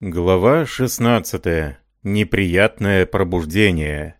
Глава 16. Неприятное пробуждение.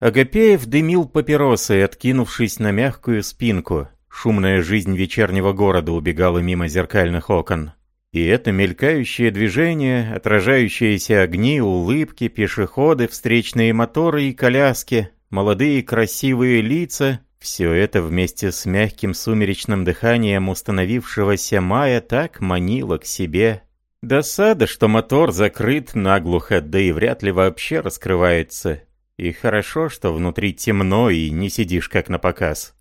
Агапеев дымил папиросой, откинувшись на мягкую спинку. Шумная жизнь вечернего города убегала мимо зеркальных окон. И это мелькающее движение, отражающиеся огни, улыбки, пешеходы, встречные моторы и коляски, молодые красивые лица — все это вместе с мягким сумеречным дыханием установившегося мая так манило к себе Досада, что мотор закрыт наглухо, да и вряд ли вообще раскрывается. И хорошо, что внутри темно и не сидишь как на показ.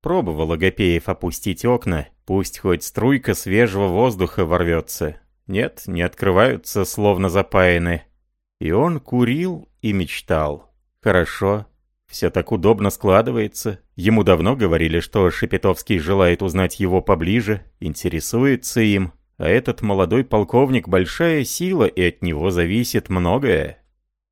Пробовал Агапеев опустить окна, пусть хоть струйка свежего воздуха ворвется. Нет, не открываются, словно запаяны. И он курил и мечтал. Хорошо, все так удобно складывается. Ему давно говорили, что Шепетовский желает узнать его поближе, интересуется им. А этот молодой полковник большая сила, и от него зависит многое.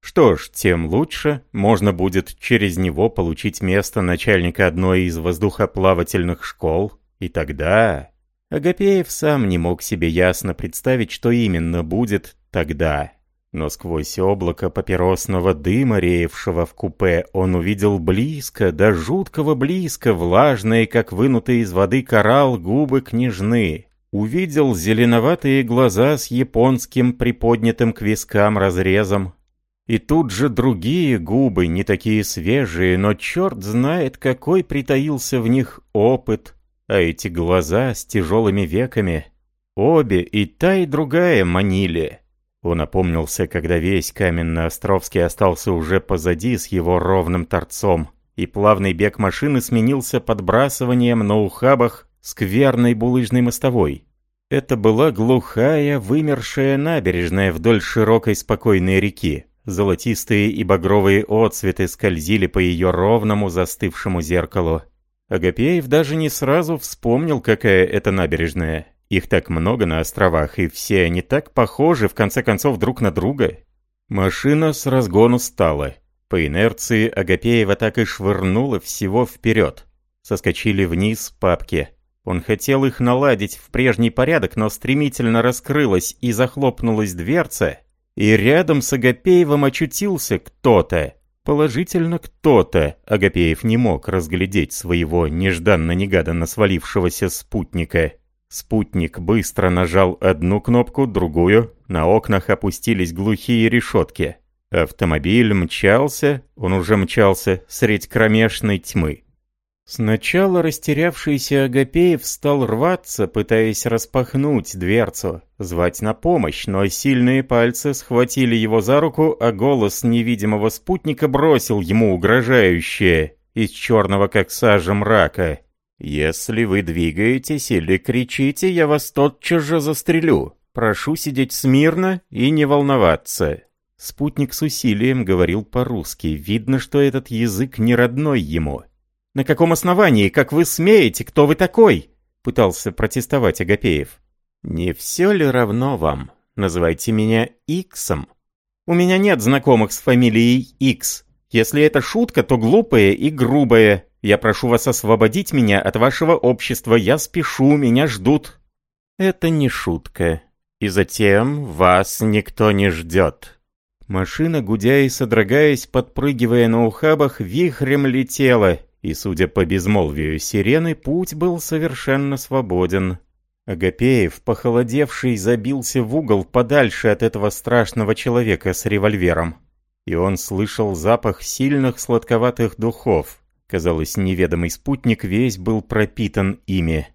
Что ж, тем лучше, можно будет через него получить место начальника одной из воздухоплавательных школ, и тогда... Агапеев сам не мог себе ясно представить, что именно будет тогда. Но сквозь облако папиросного дыма, реевшего в купе, он увидел близко, до жуткого близко, влажные, как вынутые из воды коралл, губы княжны увидел зеленоватые глаза с японским приподнятым к вискам разрезом. И тут же другие губы, не такие свежие, но черт знает, какой притаился в них опыт. А эти глаза с тяжелыми веками, обе и та и другая манили. Он опомнился, когда весь каменно-островский остался уже позади с его ровным торцом, и плавный бег машины сменился подбрасыванием на ухабах скверной булыжной мостовой. Это была глухая, вымершая набережная вдоль широкой спокойной реки. Золотистые и багровые отцветы скользили по ее ровному застывшему зеркалу. Агапеев даже не сразу вспомнил, какая это набережная. Их так много на островах, и все они так похожи, в конце концов, друг на друга. Машина с разгону стала. По инерции Агапеева так и швырнула всего вперед. Соскочили вниз папки. Он хотел их наладить в прежний порядок, но стремительно раскрылась и захлопнулась дверца, и рядом с Агапеевым очутился кто-то. Положительно кто-то. Агапеев не мог разглядеть своего нежданно-негаданно свалившегося спутника. Спутник быстро нажал одну кнопку, другую. На окнах опустились глухие решетки. Автомобиль мчался, он уже мчался, средь кромешной тьмы. Сначала растерявшийся Агапеев стал рваться, пытаясь распахнуть дверцу, звать на помощь, но сильные пальцы схватили его за руку, а голос невидимого спутника бросил ему угрожающее из черного как сажа мрака. «Если вы двигаетесь или кричите, я вас тотчас же застрелю. Прошу сидеть смирно и не волноваться». Спутник с усилием говорил по-русски. Видно, что этот язык не родной ему. «На каком основании? Как вы смеете? Кто вы такой?» Пытался протестовать Агапеев. «Не все ли равно вам? Называйте меня Иксом. У меня нет знакомых с фамилией Икс. Если это шутка, то глупая и грубая. Я прошу вас освободить меня от вашего общества. Я спешу, меня ждут». «Это не шутка. И затем вас никто не ждет». Машина, гудя и содрогаясь, подпрыгивая на ухабах, вихрем летела, и, судя по безмолвию сирены, путь был совершенно свободен. Агапеев, похолодевший, забился в угол подальше от этого страшного человека с револьвером. И он слышал запах сильных сладковатых духов. Казалось, неведомый спутник весь был пропитан ими.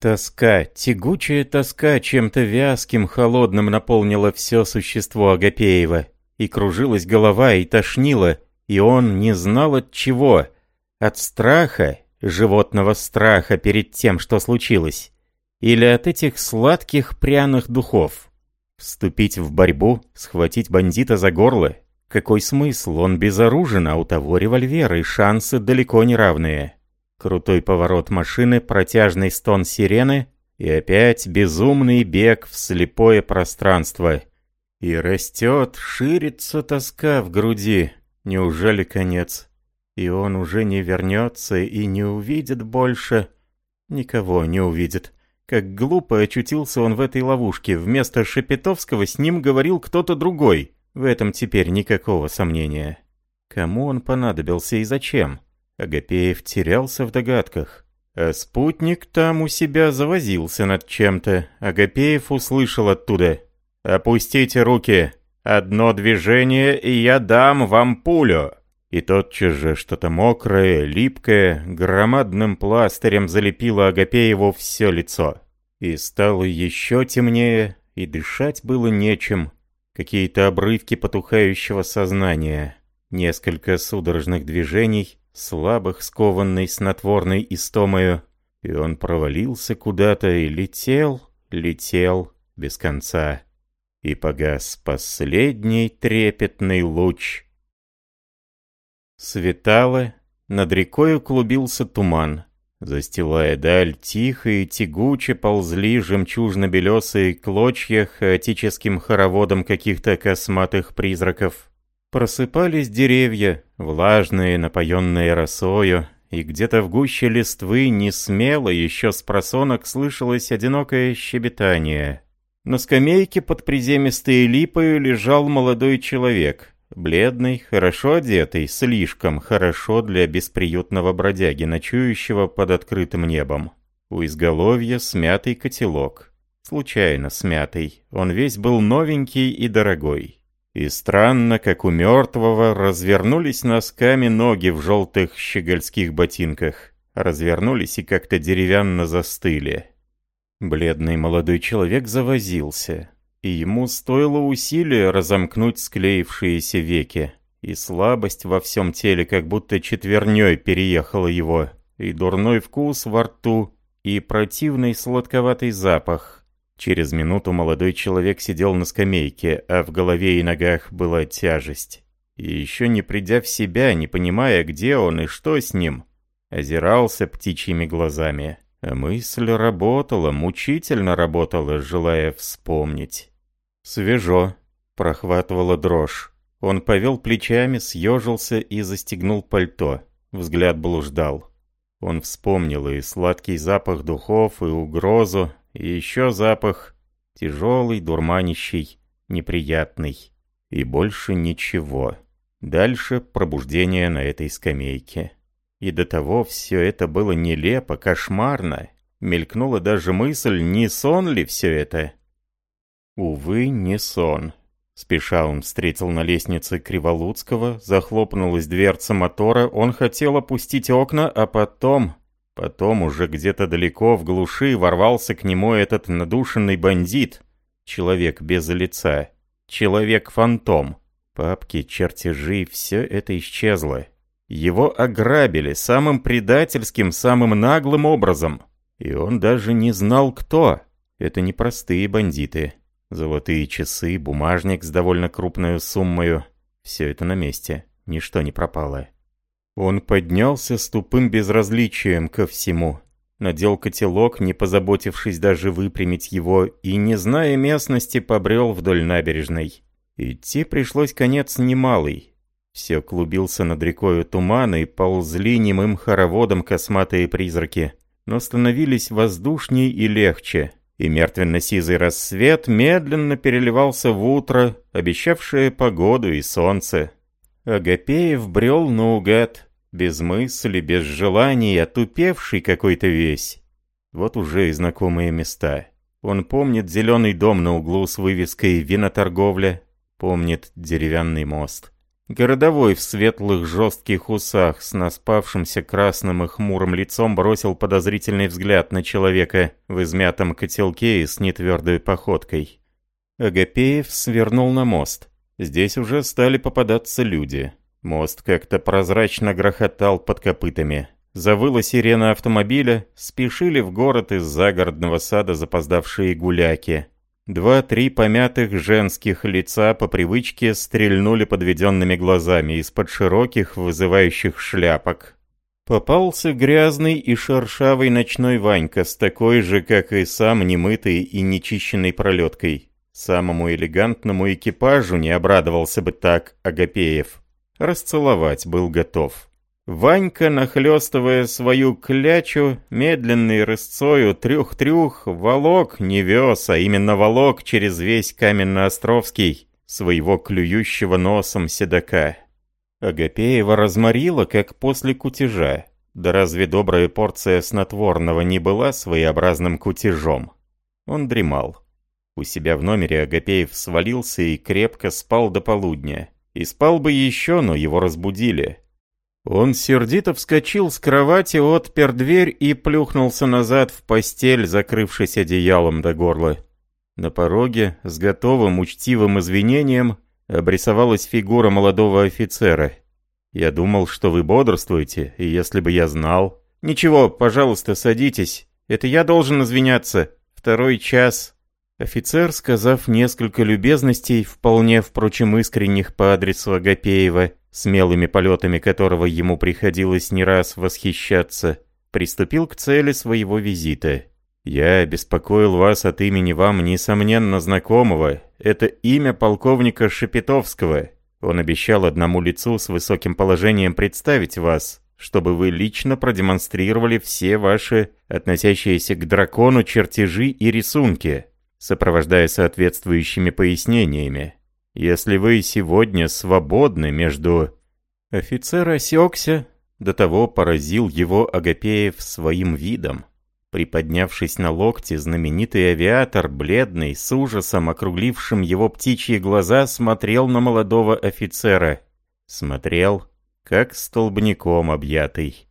Тоска, тягучая тоска чем-то вязким, холодным наполнила все существо Агапеева. И кружилась голова, и тошнило, и он не знал от чего — от страха, животного страха перед тем, что случилось, или от этих сладких пряных духов? Вступить в борьбу, схватить бандита за горло? Какой смысл? Он безоружен, а у того револьвер, шансы далеко не равные. Крутой поворот машины, протяжный стон сирены и опять безумный бег в слепое пространство. И растет, ширится тоска в груди. Неужели конец? И он уже не вернется и не увидит больше. Никого не увидит. Как глупо очутился он в этой ловушке. Вместо Шепетовского с ним говорил кто-то другой. В этом теперь никакого сомнения. Кому он понадобился и зачем? Агапеев терялся в догадках. А спутник там у себя завозился над чем-то. Агапеев услышал оттуда. «Опустите руки! Одно движение, и я дам вам пулю!» И тотчас же что-то мокрое, липкое, громадным пластырем залепило Агапееву все лицо. И стало еще темнее, и дышать было нечем. Какие-то обрывки потухающего сознания. Несколько судорожных движений, слабых, скованный снотворной истомою, и он провалился куда-то и летел, летел без конца. И погас последний трепетный луч. Светало, над рекою клубился туман. Застилая даль, тихо и тягуче ползли жемчужно-белесые клочья хаотическим хороводом каких-то косматых призраков. Просыпались деревья, влажные, напоенные росою, и где-то в гуще листвы не смело еще с просонок слышалось одинокое щебетание. На скамейке под приземистой липой лежал молодой человек, бледный, хорошо одетый, слишком хорошо для бесприютного бродяги, ночующего под открытым небом. У изголовья смятый котелок. Случайно смятый, он весь был новенький и дорогой. И странно, как у мертвого, развернулись носками ноги в желтых щегольских ботинках. Развернулись и как-то деревянно застыли. Бледный молодой человек завозился, и ему стоило усилия разомкнуть склеившиеся веки. И слабость во всем теле как будто четверней переехала его, и дурной вкус во рту, и противный сладковатый запах, Через минуту молодой человек сидел на скамейке, а в голове и ногах была тяжесть. И еще не придя в себя, не понимая, где он и что с ним, озирался птичьими глазами. А мысль работала, мучительно работала, желая вспомнить. «Свежо», — прохватывала дрожь. Он повел плечами, съежился и застегнул пальто. Взгляд блуждал. Он вспомнил и сладкий запах духов, и угрозу, и еще запах, тяжелый, дурманящий, неприятный. И больше ничего. Дальше пробуждение на этой скамейке. И до того все это было нелепо, кошмарно. Мелькнула даже мысль, не сон ли все это? Увы, не сон. Спеша он встретил на лестнице Криволуцкого, захлопнулась дверца мотора, он хотел опустить окна, а потом Потом уже где-то далеко в глуши ворвался к нему этот надушенный бандит, человек без лица, человек-фантом. Папки, чертежи, все это исчезло. Его ограбили самым предательским, самым наглым образом. И он даже не знал, кто. Это не простые бандиты. Золотые часы, бумажник с довольно крупной суммой. Все это на месте. Ничто не пропало. Он поднялся с тупым безразличием ко всему. Надел котелок, не позаботившись даже выпрямить его, и, не зная местности, побрел вдоль набережной. Идти пришлось конец немалый. Все клубился над рекою туман, и ползли немым хороводом косматые призраки. Но становились воздушней и легче, и мертвенно-сизый рассвет медленно переливался в утро, обещавшее погоду и солнце. Агапеев брел наугад, без мысли, без желаний, отупевший какой-то весь. Вот уже и знакомые места. Он помнит зеленый дом на углу с вывеской «Виноторговля», помнит деревянный мост. Городовой в светлых жестких усах с наспавшимся красным и хмурым лицом бросил подозрительный взгляд на человека в измятом котелке и с нетвердой походкой. Агапеев свернул на мост. Здесь уже стали попадаться люди. Мост как-то прозрачно грохотал под копытами. Завыла сирена автомобиля, спешили в город из загородного сада запоздавшие гуляки. Два-три помятых женских лица по привычке стрельнули подведенными глазами из-под широких вызывающих шляпок. Попался грязный и шершавый ночной Ванька с такой же, как и сам, немытой и нечищенной пролеткой. Самому элегантному экипажу не обрадовался бы так Агапеев. Расцеловать был готов. Ванька, нахлёстывая свою клячу, медленной рысцою трюх-трюх, волок, не вез, а именно волок через весь Каменно-Островский, своего клюющего носом седока. Агапеева разморила, как после кутежа. Да разве добрая порция снотворного не была своеобразным кутежом? Он дремал. У себя в номере Агапеев свалился и крепко спал до полудня. И спал бы еще, но его разбудили. Он сердито вскочил с кровати, отпер дверь и плюхнулся назад в постель, закрывшись одеялом до горла. На пороге, с готовым учтивым извинением, обрисовалась фигура молодого офицера. «Я думал, что вы бодрствуете, и если бы я знал...» «Ничего, пожалуйста, садитесь. Это я должен извиняться. Второй час...» Офицер, сказав несколько любезностей, вполне, впрочем, искренних по адресу Агапеева, смелыми полетами которого ему приходилось не раз восхищаться, приступил к цели своего визита. «Я беспокоил вас от имени вам, несомненно, знакомого. Это имя полковника Шепетовского. Он обещал одному лицу с высоким положением представить вас, чтобы вы лично продемонстрировали все ваши, относящиеся к дракону, чертежи и рисунки» сопровождая соответствующими пояснениями. Если вы сегодня свободны между... Офицер осекся, до того поразил его Агапеев своим видом. Приподнявшись на локте, знаменитый авиатор, бледный, с ужасом округлившим его птичьи глаза, смотрел на молодого офицера. Смотрел, как столбняком объятый.